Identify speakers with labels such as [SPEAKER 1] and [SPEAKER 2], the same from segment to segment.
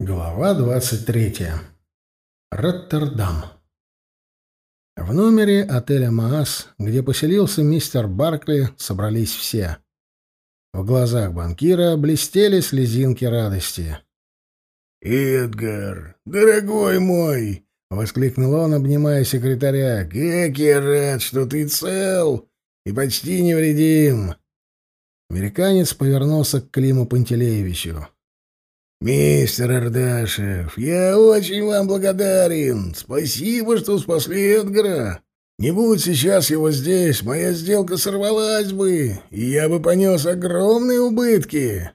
[SPEAKER 1] Глава 23. Роттердам. В номере отеля «Маас», где поселился мистер Баркли, собрались все. В глазах банкира блестели слезинки радости.
[SPEAKER 2] «Эдгар, дорогой мой!» — воскликнул он, обнимая секретаря. «Как я рад, что ты цел и почти невредим!»
[SPEAKER 1] Американец повернулся к Климу Пантелеевичу.
[SPEAKER 2] «Мистер Ардашев, я очень вам благодарен. Спасибо, что спасли Эдгара. Не будь сейчас его здесь, моя сделка сорвалась бы, и я бы понес огромные убытки.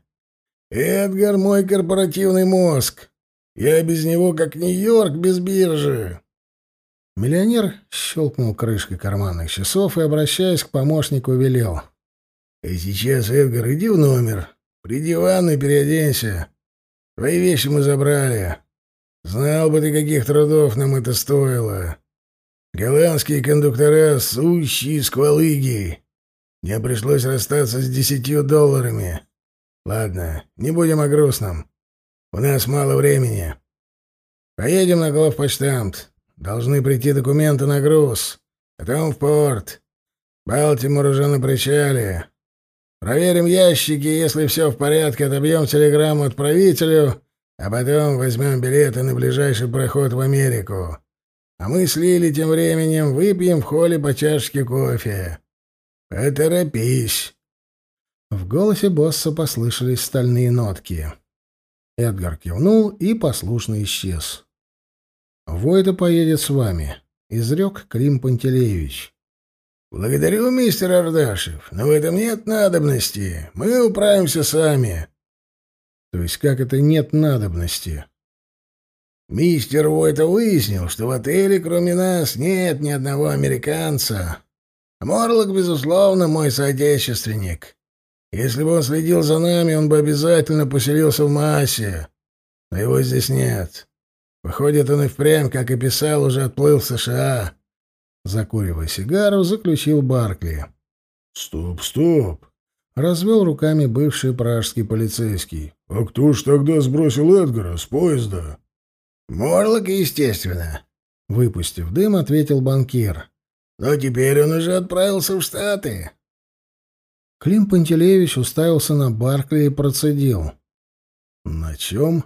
[SPEAKER 2] Эдгар — мой корпоративный мозг. Я без него как Нью-Йорк без биржи».
[SPEAKER 1] Миллионер щелкнул крышкой карманных часов и, обращаясь к помощнику, велел.
[SPEAKER 2] «И сейчас, Эдгар, иди в номер, приди в ванну и переоденься». Твои вещи мы забрали. Знал бы ты, каких трудов нам это стоило. Голландские кондуктора — сущие сквалыги. Мне пришлось расстаться с десятью долларами. Ладно, не будем о грустном. У нас мало времени. Поедем на главпочтамт. Должны прийти документы на груз. Потом в порт. Балтимор уже на причале. Проверим ящики, если все в порядке, отобьем телеграмму отправителю, а потом возьмем билеты на ближайший проход в Америку. А мы с Лили тем временем выпьем в холле по чашке кофе. Поторопись.
[SPEAKER 1] В голосе босса послышались стальные нотки. Эдгар кивнул и послушно исчез. «Войда поедет с вами», — изрек Клим Пантелеевич.
[SPEAKER 2] «Благодарю, мистер Ардашев, но в этом нет надобности. Мы управимся сами».
[SPEAKER 1] «То есть как это нет надобности?»
[SPEAKER 2] «Мистер Уойта выяснил, что в отеле кроме нас нет ни одного американца. Морлок, безусловно, мой соотечественник. Если бы он следил за нами, он бы обязательно поселился в массе. Но его здесь нет. Выходит, он и впрямь, как и писал, уже отплыл в США».
[SPEAKER 1] Закуривая сигару, заключил Баркли.
[SPEAKER 2] «Стоп, стоп!»
[SPEAKER 1] — развел руками бывший пражский полицейский.
[SPEAKER 2] «А кто ж тогда сбросил Эдгара с поезда?» «Морлок, естественно», —
[SPEAKER 1] выпустив дым, ответил банкир.
[SPEAKER 2] «Но теперь он уже отправился в Штаты».
[SPEAKER 1] Клим Пантелеевич уставился на Баркли и процедил.
[SPEAKER 2] «На чем?»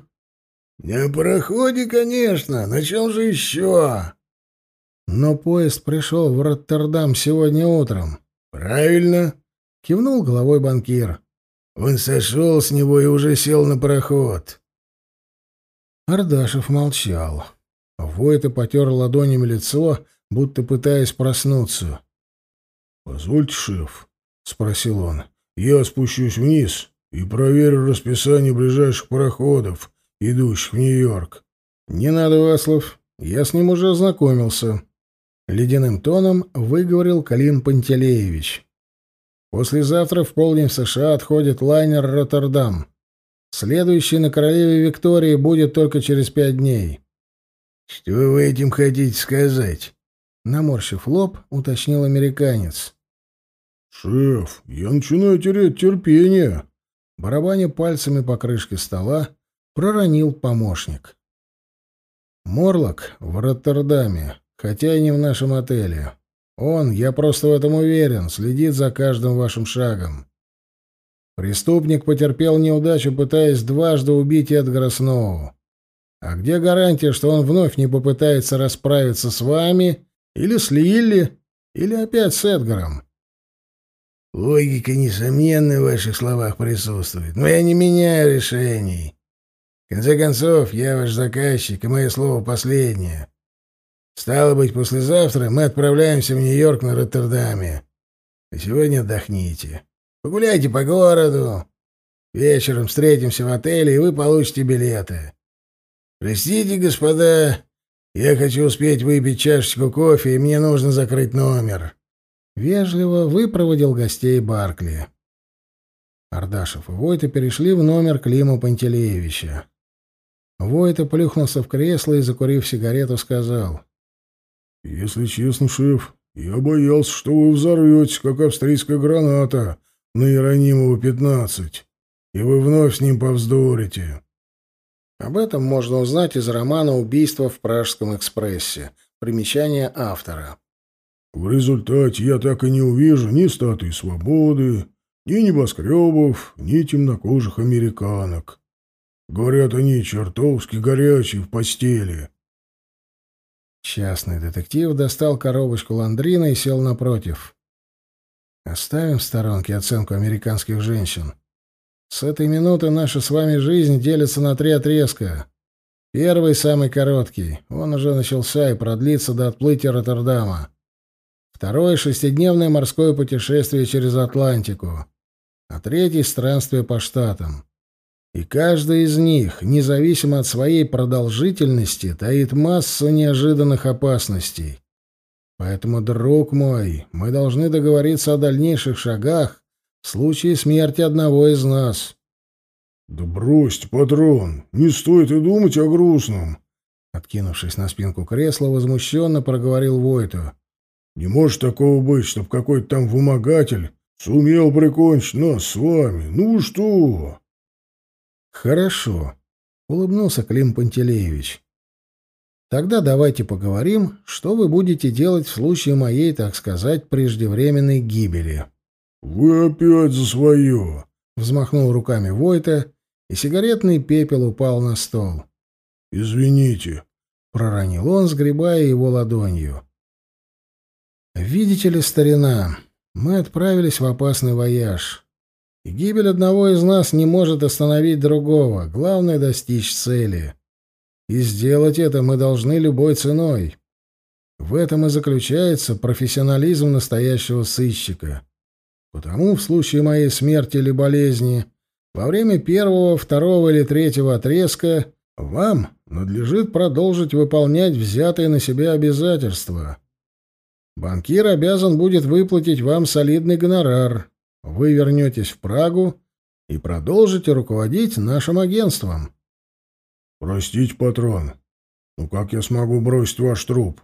[SPEAKER 2] «На пароходе, конечно. На чем же еще?»
[SPEAKER 1] Но поезд пришел в Роттердам сегодня утром.
[SPEAKER 2] Правильно,
[SPEAKER 1] кивнул головой банкир.
[SPEAKER 2] Он сошел с него и уже сел на пароход.
[SPEAKER 1] Ардашев молчал. Войта потер ладонями лицо, будто пытаясь проснуться.
[SPEAKER 2] «Позвольте, шеф», — спросил он, — «я спущусь вниз и проверю расписание ближайших пароходов, идущих в Нью-Йорк».
[SPEAKER 1] «Не надо, Васлов, я с ним уже ознакомился», — ледяным тоном выговорил Калин Пантелеевич. «Послезавтра в полдень в США отходит лайнер «Роттердам». Следующий на Королеве Виктории будет только через пять дней».
[SPEAKER 2] «Что вы этим хотите сказать?»
[SPEAKER 1] Наморщив лоб, уточнил американец.
[SPEAKER 2] «Шеф, я начинаю терять терпение», —
[SPEAKER 1] барабаня пальцами по крышке стола, проронил помощник. «Морлок в Роттердаме хотя и не в нашем отеле. Он, я просто в этом уверен, следит за каждым вашим шагом. Преступник потерпел неудачу, пытаясь дважды убить Эдгара Сноу. А где гарантия, что он вновь не попытается расправиться с вами или с Лилли, или опять с Эдгаром?
[SPEAKER 2] Логика, несомненно, в ваших словах присутствует, но я не меняю решений. В конце концов, я ваш заказчик, и мое слово последнее. Стало быть, послезавтра мы отправляемся в Нью-Йорк на Роттердаме. А сегодня отдохните. Погуляйте по городу. Вечером встретимся в отеле, и вы получите билеты. Простите, господа, я хочу успеть выпить чашечку кофе, и мне нужно закрыть номер.
[SPEAKER 1] Вежливо выпроводил гостей Баркли. Ардашев и Войта перешли в номер Клима Пантелеевича. Войта плюхнулся в кресло и, закурив сигарету, сказал.
[SPEAKER 2] «Если честно, шеф, я боялся, что вы взорветесь, как австрийская граната на Иеронимова-15, и вы вновь с ним повздорите».
[SPEAKER 1] Об этом можно узнать из романа «Убийство в Пражском экспрессе». Примечание автора.
[SPEAKER 2] В результате я так и не увижу ни статуи свободы, ни небоскребов, ни темнокожих американок. Говорят, они чертовски горячие в постели.
[SPEAKER 1] Частный детектив достал коробочку ландрина и сел напротив. Оставим в сторонке оценку американских женщин. С этой минуты наша с вами жизнь делится на три отрезка. Первый, самый короткий, он уже начался и продлится до отплытия Роттердама. Второй — шестидневное морское путешествие через Атлантику. А третий — странствие по штатам. И каждый из них, независимо от своей продолжительности, таит массу неожиданных опасностей. Поэтому, друг мой, мы должны договориться о дальнейших шагах в случае смерти одного из нас.
[SPEAKER 2] — Да бросьте, патрон, не стоит и думать о грустном.
[SPEAKER 1] Откинувшись на спинку кресла, возмущенно проговорил Войту.
[SPEAKER 2] — Не может такого быть, чтоб какой-то там вымогатель сумел прикончить нас с вами. Ну что?
[SPEAKER 1] «Хорошо», — улыбнулся Клим Пантелеевич. «Тогда давайте поговорим, что вы будете делать в случае моей, так сказать, преждевременной гибели».
[SPEAKER 2] «Вы опять за свое!»
[SPEAKER 1] — взмахнул руками Войта, и сигаретный пепел упал на стол.
[SPEAKER 2] «Извините», —
[SPEAKER 1] проронил он, сгребая его ладонью. «Видите ли, старина, мы отправились в опасный вояж. Гибель одного из нас не может остановить другого. Главное — достичь цели. И сделать это мы должны любой ценой. В этом и заключается профессионализм настоящего сыщика. Потому в случае моей смерти или болезни, во время первого, второго или третьего отрезка, вам надлежит продолжить выполнять взятые на себя обязательства. Банкир обязан будет выплатить вам солидный гонорар, вы вернетесь в Прагу и продолжите руководить нашим агентством.
[SPEAKER 2] Простите, патрон, но как я смогу бросить ваш труп?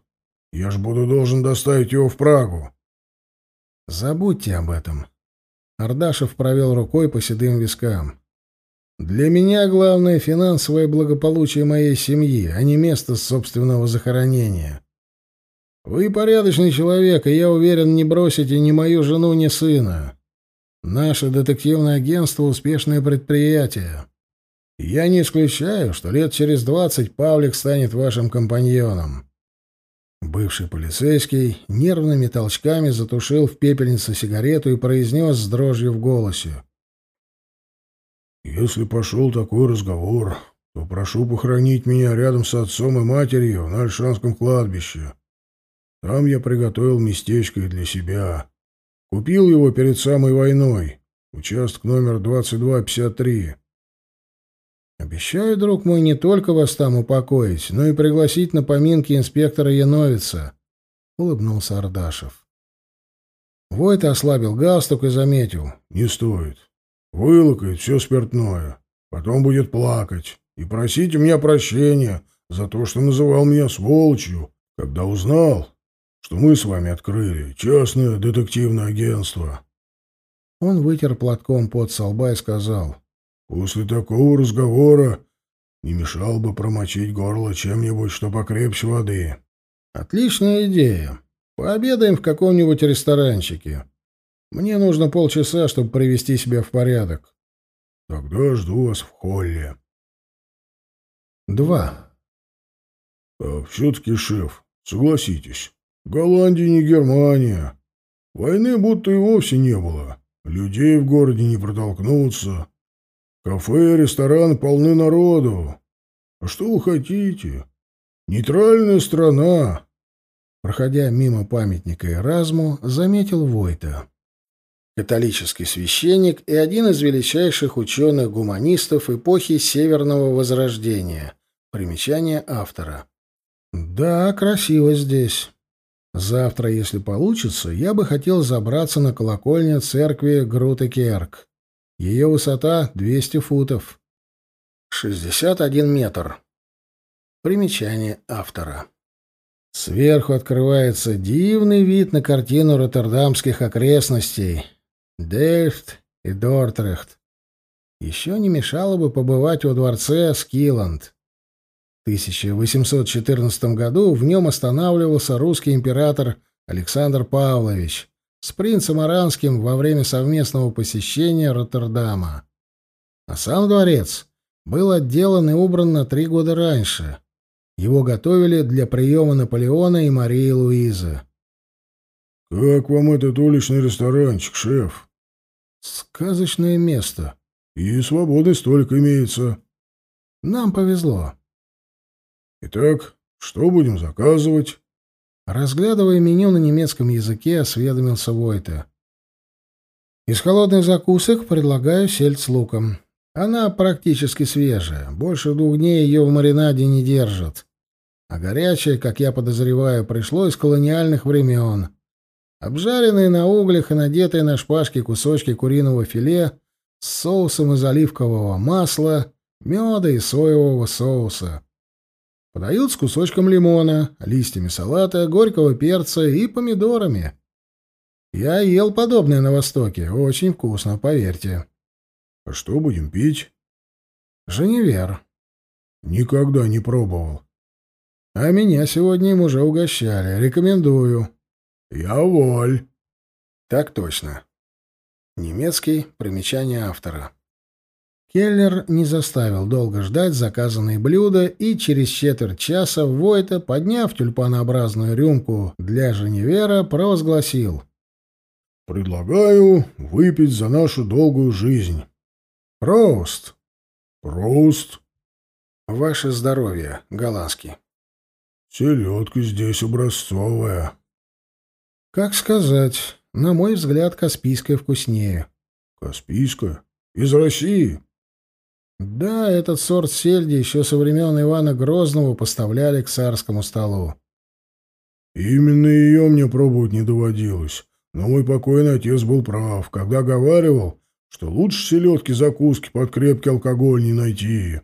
[SPEAKER 2] Я ж буду должен доставить его в Прагу.
[SPEAKER 1] Забудьте об этом. Ардашев провел рукой по седым вискам. Для меня главное финансовое благополучие моей семьи, а не место собственного захоронения. Вы порядочный человек, и я уверен, не бросите ни мою жену, ни сына. Наше детективное агентство — успешное предприятие. Я не исключаю, что лет через двадцать Павлик станет вашим компаньоном». Бывший полицейский нервными толчками затушил в пепельнице сигарету и произнес с дрожью в голосе.
[SPEAKER 2] «Если пошел такой разговор, то прошу похоронить меня рядом с отцом и матерью на Альшанском кладбище. Там я приготовил местечко и для себя. Купил его перед самой войной. Участок номер 2253.
[SPEAKER 1] Обещаю, друг мой, не только вас там упокоить, но и пригласить на поминки инспектора Яновица, — улыбнулся Ардашев. Войта ослабил галстук и заметил.
[SPEAKER 2] — Не стоит. Вылокает все спиртное. Потом будет плакать и просить у меня прощения за то, что называл меня сволочью, когда узнал, что мы с вами открыли частное детективное агентство.
[SPEAKER 1] Он вытер платком под со лба и сказал.
[SPEAKER 2] После такого разговора не мешал бы промочить горло чем-нибудь, что покрепче воды.
[SPEAKER 1] Отличная идея. Пообедаем в каком-нибудь ресторанчике. Мне нужно полчаса, чтобы привести себя в порядок.
[SPEAKER 2] Тогда жду вас в холле.
[SPEAKER 1] Два.
[SPEAKER 2] А все-таки, шеф, согласитесь, Голландия не Германия. Войны будто и вовсе не было. Людей в городе не протолкнуться. Кафе рестораны полны народу. А что вы хотите? Нейтральная страна.
[SPEAKER 1] Проходя мимо памятника Эразму, заметил Войта. Католический священник и один из величайших ученых-гуманистов эпохи Северного Возрождения. Примечание автора. Да, красиво здесь. Завтра, если получится, я бы хотел забраться на колокольню церкви Грутекерк. Ее высота 200 футов. 61 метр. Примечание автора. Сверху открывается дивный вид на картину роттердамских окрестностей. Дельфт и Дортрехт. Еще не мешало бы побывать во дворце Скиланд. В 1814 году в нем останавливался русский император Александр Павлович с принцем Аранским во время совместного посещения Роттердама. А сам дворец был отделан и убран на три года раньше. Его готовили для приема Наполеона и Марии Луизы.
[SPEAKER 2] «Как вам этот уличный ресторанчик, шеф?»
[SPEAKER 1] «Сказочное место.
[SPEAKER 2] И свободный столик имеется».
[SPEAKER 1] «Нам повезло».
[SPEAKER 2] «Итак, что будем заказывать?»
[SPEAKER 1] Разглядывая меню на немецком языке, осведомился Войта. «Из холодных закусок предлагаю сельдь с луком. Она практически свежая, больше двух дней ее в маринаде не держат. А горячая, как я подозреваю, пришло из колониальных времен. Обжаренные на углях и надетые на шпажки кусочки куриного филе с соусом из оливкового масла, меда и соевого соуса. Подают с кусочком лимона, листьями салата, горького перца и помидорами. Я ел подобное на Востоке. Очень вкусно, поверьте.
[SPEAKER 2] — А что будем пить?
[SPEAKER 1] — Женевер.
[SPEAKER 2] — Никогда не пробовал.
[SPEAKER 1] — А меня сегодня им уже угощали. Рекомендую.
[SPEAKER 2] — Я воль.
[SPEAKER 1] — Так точно. Немецкий. Примечание автора. Келлер не заставил долго ждать заказанные блюда, и через четверть часа Войта, подняв тюльпанообразную рюмку для Женевера, провозгласил.
[SPEAKER 2] «Предлагаю выпить за нашу долгую жизнь».
[SPEAKER 1] «Прост».
[SPEAKER 2] «Прост».
[SPEAKER 1] «Ваше здоровье, голландский».
[SPEAKER 2] «Селедка здесь образцовая».
[SPEAKER 1] «Как сказать. На мой взгляд, каспийская вкуснее».
[SPEAKER 2] «Каспийская? Из России?»
[SPEAKER 1] Да, этот сорт сельди еще со времен Ивана Грозного поставляли к царскому столу.
[SPEAKER 2] Именно ее мне пробовать не доводилось. Но мой покойный отец был прав, когда говаривал, что лучше селедки закуски под крепкий алкоголь не найти.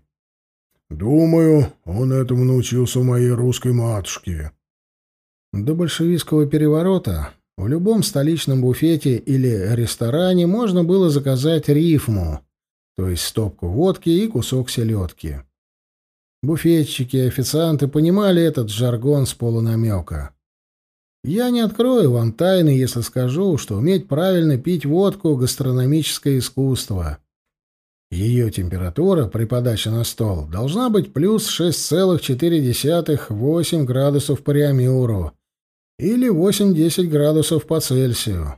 [SPEAKER 2] Думаю, он этому научился у моей русской матушки.
[SPEAKER 1] До большевистского переворота в любом столичном буфете или ресторане можно было заказать рифму то есть стопку водки и кусок селедки. Буфетчики и официанты понимали этот жаргон с полунамека. Я не открою вам тайны, если скажу, что уметь правильно пить водку — гастрономическое искусство. Ее температура при подаче на стол должна быть плюс 6,4-8 градусов по Реамюру или 8-10 градусов по Цельсию.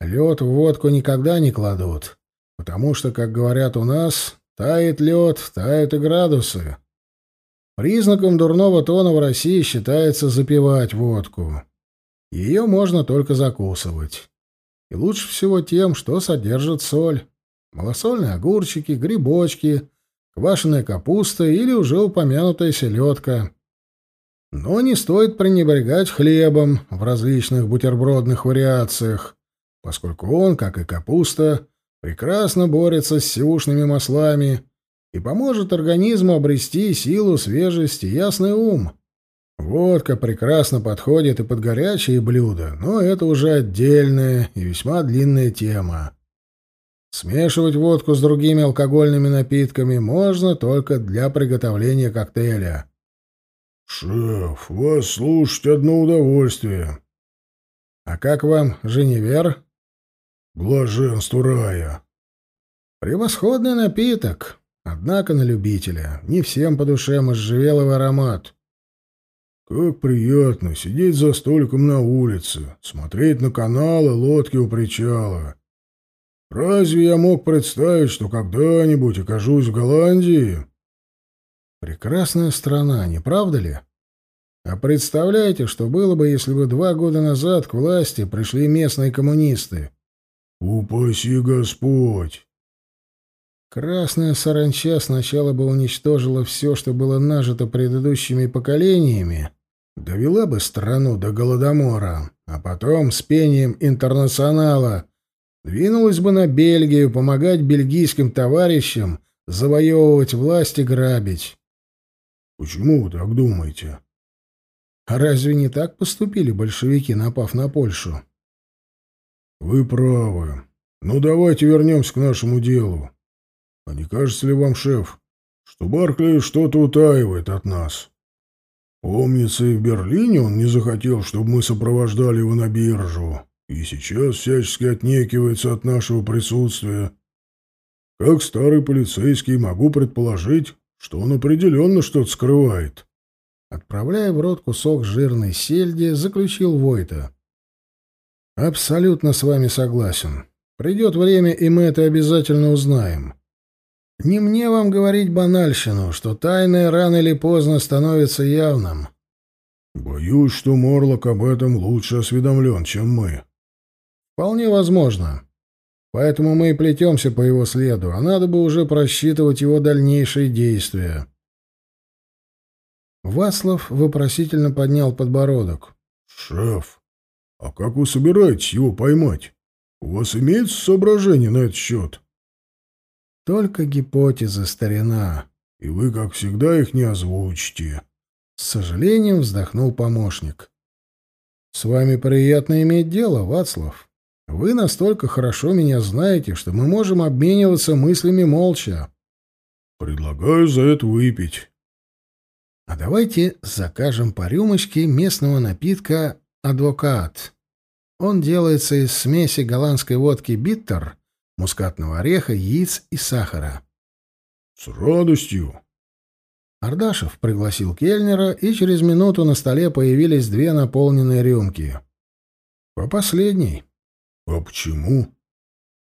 [SPEAKER 1] Лед в водку никогда не кладут. Потому что, как говорят у нас, тает лед, тают и градусы. Признаком дурного тона в России считается запивать водку. Ее можно только закусывать. И лучше всего тем, что содержит соль. Малосольные огурчики, грибочки, квашеная капуста или уже упомянутая селедка. Но не стоит пренебрегать хлебом в различных бутербродных вариациях, поскольку он, как и капуста, прекрасно борется с сивушными маслами и поможет организму обрести силу, свежесть и ясный ум. Водка прекрасно подходит и под горячие блюда, но это уже отдельная и весьма длинная тема. Смешивать водку с другими алкогольными напитками можно только для приготовления коктейля.
[SPEAKER 2] «Шеф, вас слушать одно удовольствие».
[SPEAKER 1] «А как вам Женевер?»
[SPEAKER 2] Блаженство рая.
[SPEAKER 1] Превосходный напиток, однако на любителя. Не всем по душе можжевеловый аромат.
[SPEAKER 2] Как приятно сидеть за столиком на улице, смотреть на каналы, лодки у причала. Разве я мог представить, что когда-нибудь окажусь в Голландии?
[SPEAKER 1] Прекрасная страна, не правда ли? А представляете, что было бы, если бы два года назад к власти пришли местные коммунисты?
[SPEAKER 2] «Упаси Господь!»
[SPEAKER 1] Красная саранча сначала бы уничтожила все, что было нажито предыдущими поколениями, довела бы страну до Голодомора, а потом с пением интернационала двинулась бы на Бельгию помогать бельгийским товарищам завоевывать власть и грабить.
[SPEAKER 2] Почему вы так думаете?
[SPEAKER 1] А разве не так поступили большевики, напав на Польшу?
[SPEAKER 2] Вы правы. Ну давайте вернемся к нашему делу. А не кажется ли вам, шеф, что Баркли что-то утаивает от нас? Помнится, и в Берлине он не захотел, чтобы мы сопровождали его на биржу, и сейчас всячески отнекивается от нашего присутствия. Как старый полицейский могу предположить, что он определенно что-то скрывает.
[SPEAKER 1] Отправляя в рот кусок жирной сельди, заключил Войта. «Абсолютно с вами согласен. Придет время, и мы это обязательно узнаем. Не мне вам говорить банальщину, что тайное рано или поздно становится явным».
[SPEAKER 2] «Боюсь, что Морлок об этом лучше осведомлен, чем мы».
[SPEAKER 1] «Вполне возможно. Поэтому мы и плетемся по его следу, а надо бы уже просчитывать его дальнейшие действия». Васлов вопросительно поднял подбородок.
[SPEAKER 2] «Шеф, а как вы собираетесь его поймать? У вас имеется соображение на этот счет?»
[SPEAKER 1] «Только гипотезы, старина.
[SPEAKER 2] И вы, как всегда, их не озвучите».
[SPEAKER 1] С сожалением вздохнул помощник. «С вами приятно иметь дело, Вацлав. Вы настолько хорошо меня знаете, что мы можем обмениваться мыслями молча».
[SPEAKER 2] «Предлагаю за это выпить».
[SPEAKER 1] А давайте закажем по рюмочке местного напитка «Адвокат». Он делается из смеси голландской водки «Биттер», мускатного ореха, яиц и сахара.
[SPEAKER 2] «С радостью!»
[SPEAKER 1] Ардашев пригласил кельнера, и через минуту на столе появились две наполненные рюмки. «По последней».
[SPEAKER 2] «А почему?»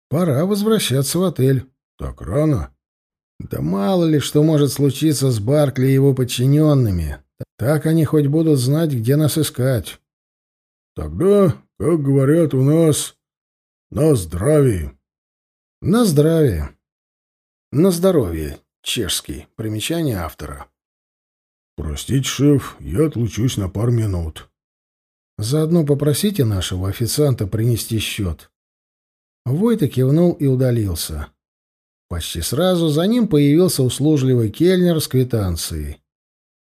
[SPEAKER 1] «Пора возвращаться в отель».
[SPEAKER 2] «Так рано?»
[SPEAKER 1] Да мало ли что может случиться с Баркли и его подчиненными. Так они хоть будут знать, где нас искать.
[SPEAKER 2] Тогда, как говорят у нас, на здравие.
[SPEAKER 1] На здравие. На здоровье. Чешский. Примечание автора.
[SPEAKER 2] Простите, шеф, я отлучусь на пару минут.
[SPEAKER 1] Заодно попросите нашего официанта принести счет. Войта кивнул и удалился. Почти сразу за ним появился услужливый кельнер с квитанцией.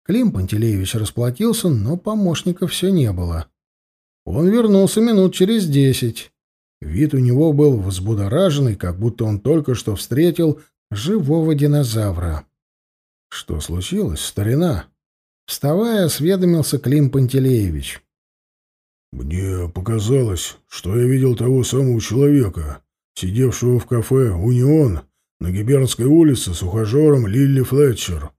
[SPEAKER 1] Клим Пантелеевич расплатился, но помощника все не было. Он вернулся минут через десять. Вид у него был взбудораженный, как будто он только что встретил живого динозавра. «Что случилось, старина?» Вставая, осведомился Клим Пантелеевич.
[SPEAKER 2] «Мне показалось, что я видел того самого человека, сидевшего в кафе «Унион» на Гибернской улице с ухажером Лилли Флетчер.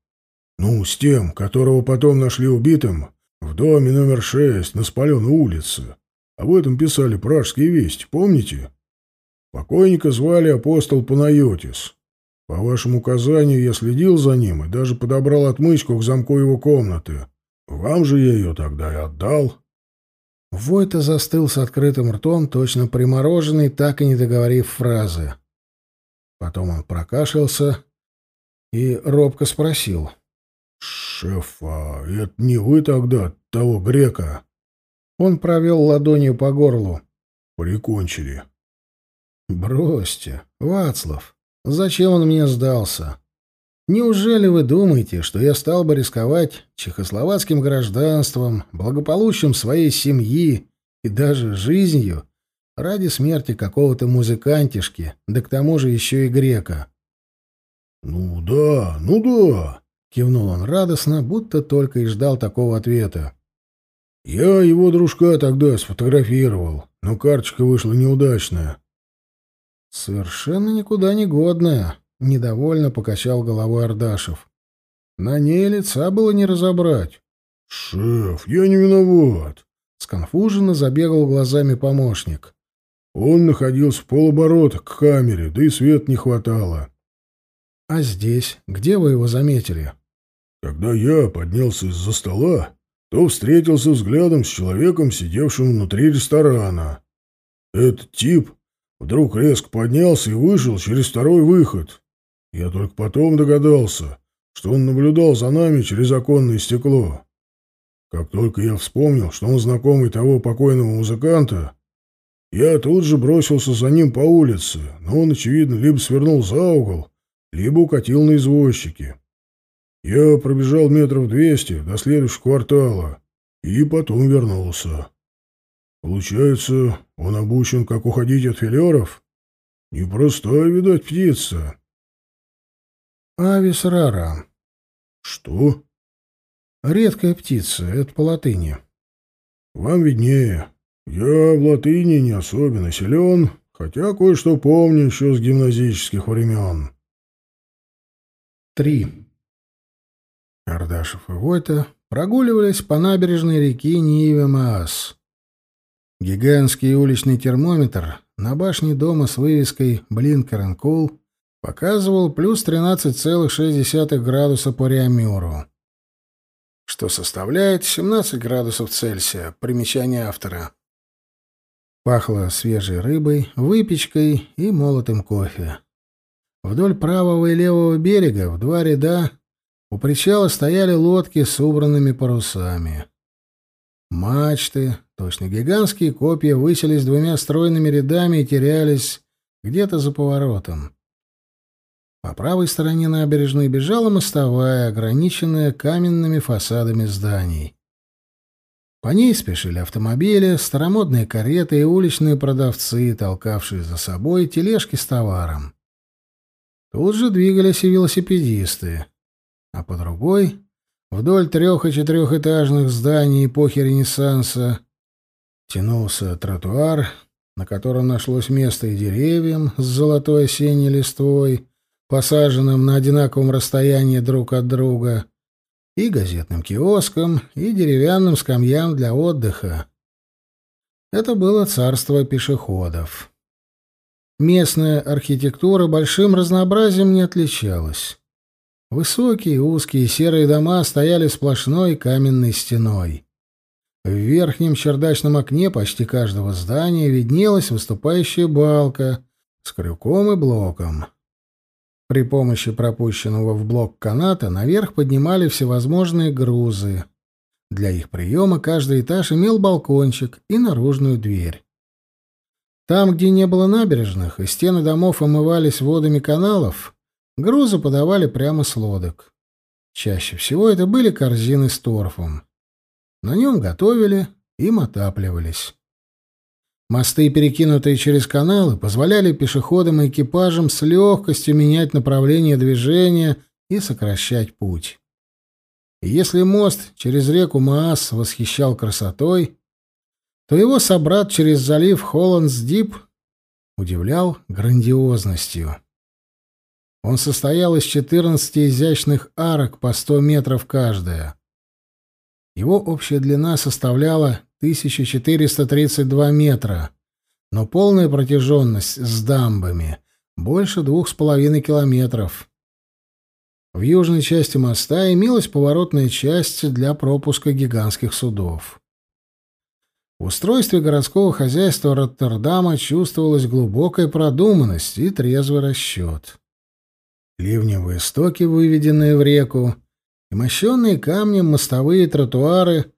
[SPEAKER 2] Ну, с тем, которого потом нашли убитым в доме номер шесть на Спаленой улице. Об этом писали пражские вести, помните? Покойника звали апостол Панайотис. По вашему указанию я следил за ним и даже подобрал отмычку к замку его комнаты. Вам же я ее тогда и отдал.
[SPEAKER 1] Войта застыл с открытым ртом, точно примороженный, так и не договорив фразы. Потом он прокашлялся и робко спросил.
[SPEAKER 2] «Шеф, а это не вы тогда, того грека?»
[SPEAKER 1] Он провел ладонью по горлу.
[SPEAKER 2] «Прикончили».
[SPEAKER 1] «Бросьте, Вацлав, зачем он мне сдался? Неужели вы думаете, что я стал бы рисковать чехословацким гражданством, благополучием своей семьи и даже жизнью Ради смерти какого-то музыкантишки, да к тому же еще и грека.
[SPEAKER 2] «Ну да, ну да», — кивнул он радостно, будто только и ждал такого ответа. «Я его дружка тогда сфотографировал, но карточка вышла неудачная».
[SPEAKER 1] «Совершенно никуда не годная», — недовольно покачал головой Ардашев. «На ней лица было не разобрать».
[SPEAKER 2] «Шеф, я не виноват», —
[SPEAKER 1] сконфуженно забегал глазами помощник.
[SPEAKER 2] Он находился в полоборота к камере, да и свет не хватало.
[SPEAKER 1] — А здесь? Где вы его заметили?
[SPEAKER 2] — Когда я поднялся из-за стола, то встретился взглядом с человеком, сидевшим внутри ресторана. Этот тип вдруг резко поднялся и вышел через второй выход. Я только потом догадался, что он наблюдал за нами через оконное стекло. Как только я вспомнил, что он знакомый того покойного музыканта, я тут же бросился за ним по улице, но он, очевидно, либо свернул за угол, либо укатил на извозчике. Я пробежал метров двести до следующего квартала и потом вернулся. Получается, он обучен, как уходить от филеров? Непростая, видать, птица.
[SPEAKER 1] Авис рара.
[SPEAKER 2] Что?
[SPEAKER 1] Редкая птица, это по латыни.
[SPEAKER 2] Вам виднее. Я в латыни не особенно силен, хотя кое-что помню еще с гимназических времен.
[SPEAKER 1] Три. Ардашев и Войта прогуливались по набережной реки Ниве-Маас. Гигантский уличный термометр на башне дома с вывеской «Блинкер Кул» показывал плюс 13,6 градуса по Реамюру, что составляет 17 градусов Цельсия, примечание автора. Пахло свежей рыбой, выпечкой и молотым кофе. Вдоль правого и левого берега в два ряда у причала стояли лодки с убранными парусами. Мачты, точно гигантские копья, высились двумя стройными рядами и терялись где-то за поворотом. По правой стороне набережной бежала мостовая, ограниченная каменными фасадами зданий. По ней спешили автомобили, старомодные кареты и уличные продавцы, толкавшие за собой тележки с товаром. Тут же двигались и велосипедисты, а по другой Вдоль трех- и четырехэтажных зданий эпохи Ренессанса тянулся тротуар, на котором нашлось место и деревьям с золотой осенней листвой, посаженным на одинаковом расстоянии друг от друга, и газетным киоскам, и деревянным скамьям для отдыха. Это было царство пешеходов. Местная архитектура большим разнообразием не отличалась. Высокие, узкие серые дома стояли сплошной каменной стеной. В верхнем чердачном окне почти каждого здания виднелась выступающая балка с крюком и блоком. При помощи пропущенного в блок каната наверх поднимали всевозможные грузы. Для их приема каждый этаж имел балкончик и наружную дверь. Там, где не было набережных, и стены домов омывались водами каналов, Грузы подавали прямо с лодок. Чаще всего это были корзины с торфом. На нем готовили, им отапливались. Мосты, перекинутые через каналы, позволяли пешеходам и экипажам с легкостью менять направление движения и сокращать путь. И если мост через реку Маас восхищал красотой, то его собрат через залив Холландс-Дип удивлял грандиозностью. Он состоял из 14 изящных арок по 100 метров каждая. Его общая длина составляла 1432 метра, но полная протяженность с дамбами больше двух с половиной километров. В южной части моста имелась поворотная часть для пропуска гигантских судов. В устройстве городского хозяйства Роттердама чувствовалась глубокая продуманность и трезвый расчет. Ливневые стоки, выведенные в реку, и мощенные камнем мостовые тротуары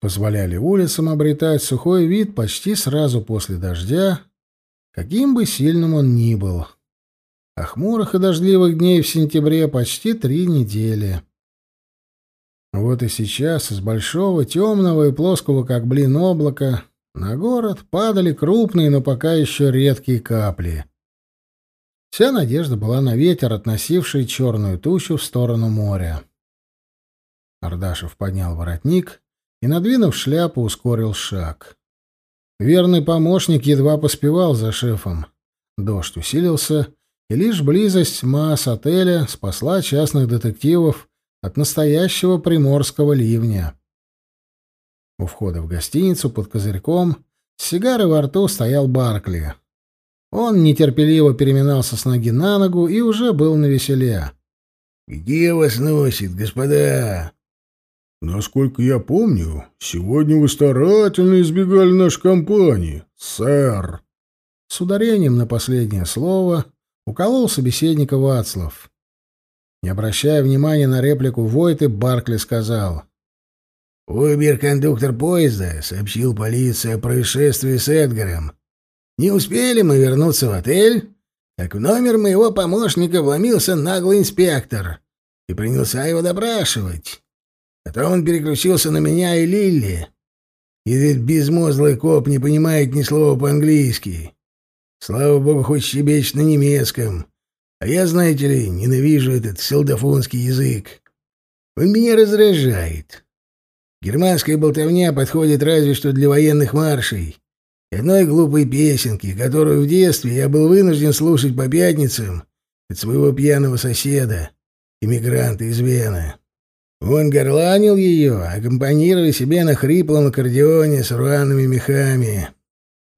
[SPEAKER 1] позволяли улицам обретать сухой вид почти сразу после дождя, каким бы сильным он ни был. А хмурых и дождливых дней в сентябре почти три недели. Вот и сейчас из большого, темного и плоского, как блин, облака на город падали крупные, но пока еще редкие капли — Вся надежда была на ветер, относивший черную тучу в сторону моря. Ардашев поднял воротник и, надвинув шляпу, ускорил шаг. Верный помощник едва поспевал за шефом. Дождь усилился, и лишь близость масс отеля спасла частных детективов от настоящего приморского ливня. У входа в гостиницу под козырьком с сигарой во рту стоял Баркли. Он нетерпеливо переминался с ноги на ногу и уже был на веселе.
[SPEAKER 2] «Где вас носит, господа?»
[SPEAKER 1] «Насколько я помню, сегодня вы старательно избегали нашей компании, сэр». С ударением на последнее слово уколол собеседника Вацлав. Не обращая внимания на реплику Войты, Баркли сказал.
[SPEAKER 2] «Убер-кондуктор поезда сообщил полиции о происшествии с Эдгаром. Не успели мы вернуться в отель, как в номер моего помощника вломился наглый инспектор и принялся его допрашивать. Потом он переключился на меня и Лилли. И этот безмозглый коп не понимает ни слова по-английски. Слава богу, хоть щебечет на немецком. А я, знаете ли, ненавижу этот селдофонский язык. Он меня раздражает. Германская болтовня подходит разве что для военных маршей. Одной глупой песенки, которую в детстве я был вынужден слушать по пятницам от своего пьяного соседа, иммигранта из Вены. Он горланил ее, аккомпанируя себе на хриплом аккордеоне с рваными мехами.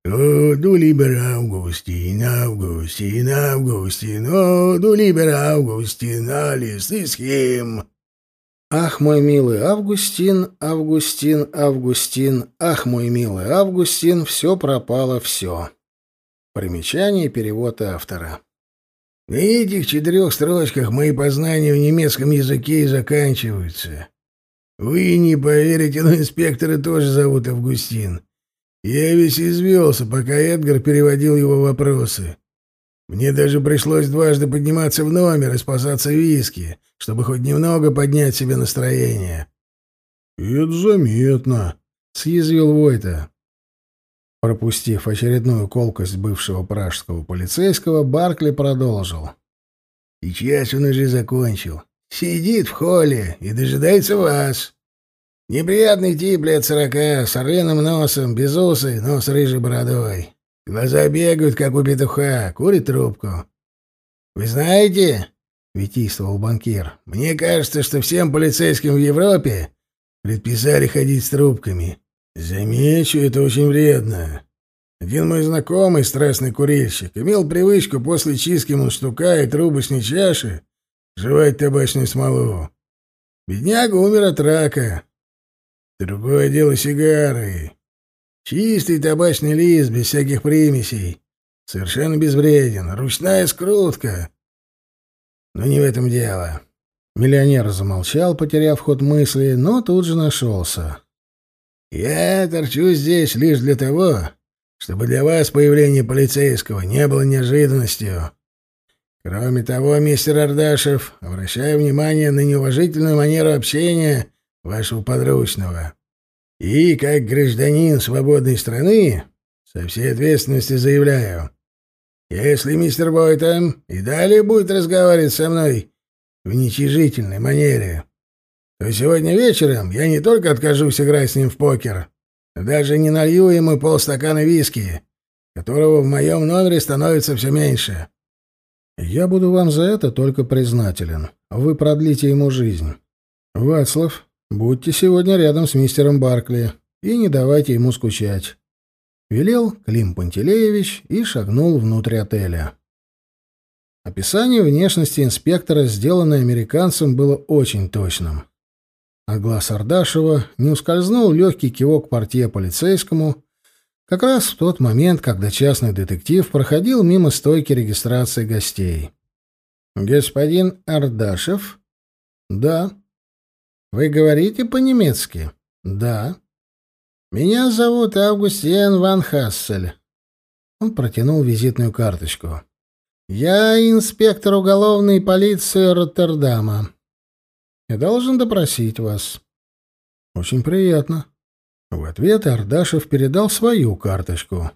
[SPEAKER 2] «О, lieber Augustin, Augustin, Augustin, о, Augustin, alles ist him!»
[SPEAKER 1] Ах, мой милый Августин, Августин, Августин, ах, мой милый Августин, все пропало, все. Примечание и перевод автора.
[SPEAKER 2] На этих четырех строчках мои познания в немецком языке и заканчиваются. Вы не поверите, но инспектора тоже зовут Августин. Я весь извелся, пока Эдгар переводил его вопросы. Мне даже пришлось дважды подниматься в номер и спасаться виски, чтобы хоть немного поднять себе настроение.
[SPEAKER 1] — Это заметно, — съязвил Войта. Пропустив очередную колкость бывшего пражского полицейского, Баркли продолжил.
[SPEAKER 2] «Сейчас он уже закончил. Сидит в холле и дожидается вас. Неприятный тип лет сорока, с орлиным носом, без усы, но с рыжей бородой. Глаза бегают, как у петуха, курит трубку. Вы знаете, — витийствовал банкир, — мне кажется, что всем полицейским в Европе предписали ходить с трубками. Замечу, это очень вредно. Один мой знакомый, страстный курильщик, имел привычку после чистки мундштука и трубочной чаши жевать табачную смолу. Бедняга умер от рака. Другое дело сигары. Чистый табачный лист, без всяких примесей. Совершенно безвреден. Ручная скрутка. Но не в этом дело.
[SPEAKER 1] Миллионер замолчал, потеряв ход мысли, но тут же нашелся.
[SPEAKER 2] Я торчу здесь лишь для того, чтобы для вас появление полицейского не было неожиданностью. Кроме того, мистер Ардашев, обращаю внимание на неуважительную манеру общения вашего подручного. И, как гражданин свободной страны, со всей ответственностью заявляю, если мистер Бойтон и далее будет разговаривать со мной в нечижительной манере, то сегодня вечером я не только откажусь играть с ним в покер, но даже не налью ему полстакана виски, которого в моем номере становится все меньше.
[SPEAKER 1] Я буду вам за это только признателен. Вы продлите ему жизнь. Вацлав, будьте сегодня рядом с мистером Баркли и не давайте ему скучать. Велел Клим Пантелеевич и шагнул внутрь отеля. Описание внешности инспектора, сделанное американцем, было очень точным. От глаз Ардашева не ускользнул легкий кивок портье полицейскому, как раз в тот момент, когда частный детектив проходил мимо стойки регистрации гостей. «Господин Ардашев?» «Да». «Вы говорите по-немецки?» «Да». «Меня зовут Августин Ван Хассель». Он протянул визитную карточку. «Я инспектор уголовной полиции Роттердама. Я должен допросить вас. Очень приятно. В ответ Ардашев передал свою карточку.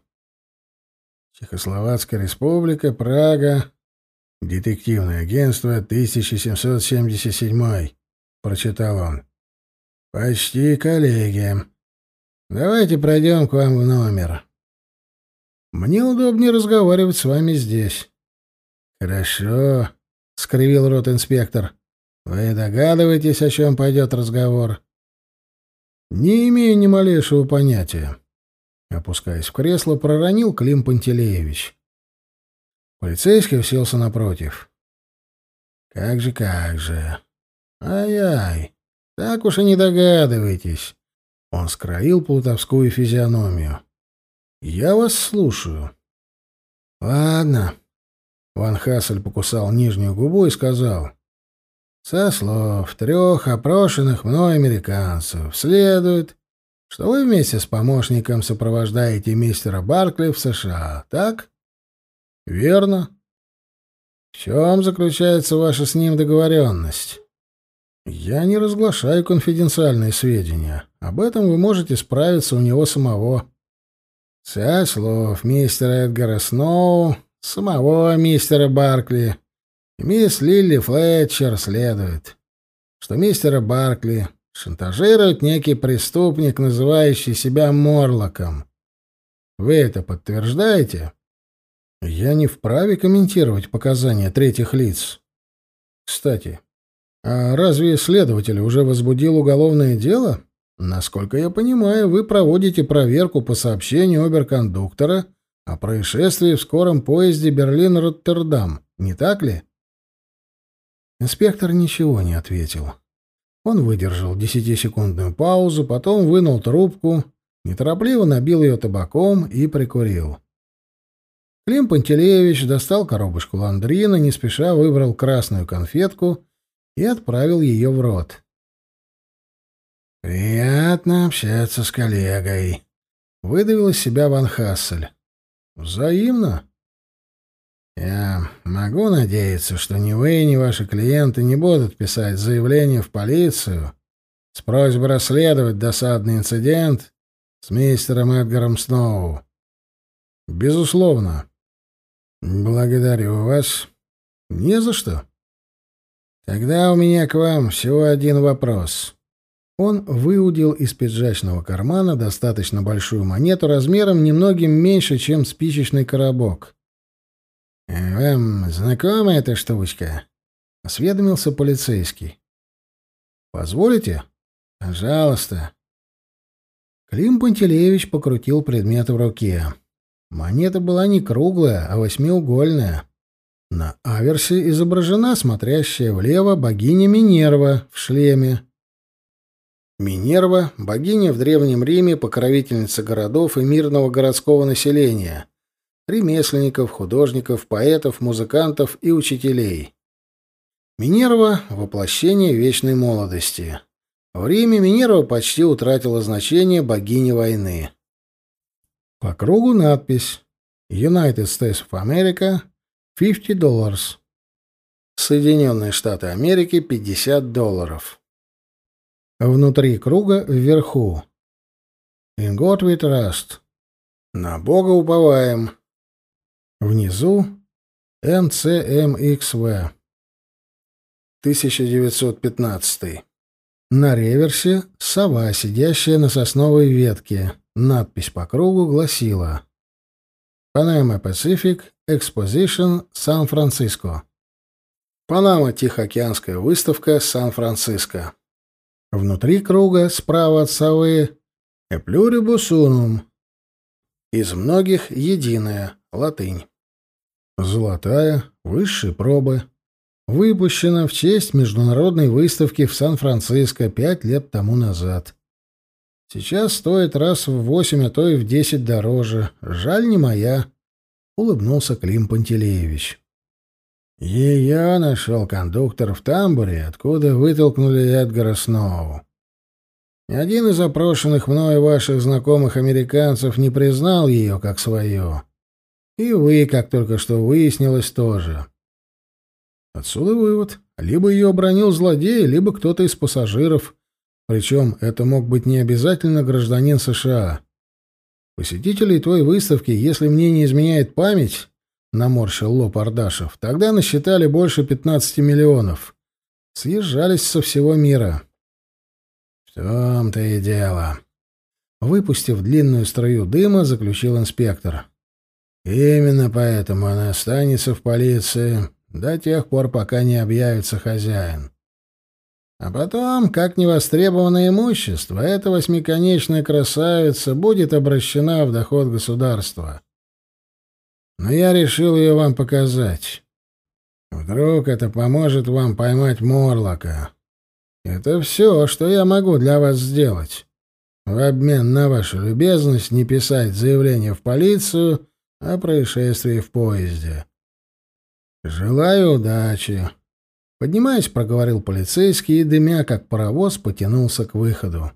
[SPEAKER 1] Чехословацкая республика, Прага, детективное агентство 1777, прочитал он. Почти коллеги. Давайте пройдем к вам в номер. Мне удобнее разговаривать с вами здесь. Хорошо, скривил рот инспектор. Вы догадываетесь, о чем пойдет разговор? Не имею ни малейшего понятия. Опускаясь в кресло, проронил Клим Пантелеевич. Полицейский уселся напротив. Как же, как же. Ай-ай, так уж и не догадываетесь. Он скроил плутовскую физиономию. Я вас слушаю. Ладно. Ван Хассель покусал нижнюю губу и сказал: со слов трех опрошенных мной американцев следует, что вы вместе с помощником сопровождаете мистера Баркли в США, так? Верно. В чем заключается ваша с ним договоренность? Я не разглашаю конфиденциальные сведения. Об этом вы можете справиться у него самого. Со слов мистера Эдгара Сноу, самого мистера Баркли, Мисс Лилли Флетчер следует, что мистера Баркли шантажирует некий преступник, называющий себя Морлоком. Вы это подтверждаете? Я не вправе комментировать показания третьих лиц. Кстати, а разве следователь уже возбудил уголовное дело? Насколько я понимаю, вы проводите проверку по сообщению оберкондуктора о происшествии в скором поезде Берлин-Роттердам, не так ли? Инспектор ничего не ответил. Он выдержал десятисекундную паузу, потом вынул трубку, неторопливо набил ее табаком и прикурил. Клим Пантелеевич достал коробочку ландрина, не спеша выбрал красную конфетку и отправил ее в рот. «Приятно общаться с коллегой», — выдавил из себя Ван Хассель. «Взаимно?» Я могу надеяться, что ни вы, ни ваши клиенты не будут писать заявление в полицию с просьбой расследовать досадный инцидент с мистером Эдгаром Сноу. Безусловно. Благодарю вас. Не за что. Тогда у меня к вам всего один вопрос. Он выудил из пиджачного кармана достаточно большую монету размером немногим меньше, чем спичечный коробок. «Вам знакома эта штучка?» — осведомился полицейский. «Позволите?» «Пожалуйста». Клим Пантелеевич покрутил предмет в руке. Монета была не круглая, а восьмиугольная. На аверсе изображена смотрящая влево богиня Минерва в шлеме. Минерва — богиня в Древнем Риме, покровительница городов и мирного городского населения ремесленников, художников, поэтов, музыкантов и учителей. Минерва — воплощение вечной молодости. В Риме Минерва почти утратила значение богини войны. По кругу надпись «United States of America, 50 dollars». Соединенные Штаты Америки, 50 долларов. Внутри круга вверху. «In God we trust». На Бога уповаем. Внизу МЦМХВ. 1915. На реверсе сова, сидящая на сосновой ветке. Надпись по кругу гласила «Panama Pacific Exposition Сан-Франциско». Панама Тихоокеанская выставка Сан-Франциско. Внутри круга, справа от совы, «Эплюрибус унум». Из многих единое, латынь. Золотая, высшей пробы. Выпущена в честь международной выставки в Сан-Франциско пять лет тому назад. Сейчас стоит раз в восемь, а то и в десять дороже. Жаль, не моя. Улыбнулся Клим Пантелеевич. Ее нашел кондуктор в тамбуре, откуда вытолкнули Эдгара Сноу. Один из опрошенных мною ваших знакомых американцев не признал ее как свое. И вы, как только что выяснилось, тоже. Отсюда вывод. Либо ее обронил злодей, либо кто-то из пассажиров. Причем это мог быть не обязательно гражданин США. Посетителей той выставки, если мне не изменяет память, наморщил лоб Ардашев, тогда насчитали больше 15 миллионов. Съезжались со всего мира. В том-то и дело. Выпустив длинную струю дыма, заключил инспектор. Именно поэтому она останется в полиции до тех пор, пока не объявится хозяин. А потом, как невостребованное имущество, эта восьмиконечная красавица будет обращена в доход государства. Но я решил ее вам показать. Вдруг это поможет вам поймать Морлока. Это все, что я могу для вас сделать. В обмен на вашу любезность не писать заявление в полицию о происшествии в поезде. «Желаю удачи!» Поднимаясь, проговорил полицейский и, дымя как паровоз, потянулся к выходу.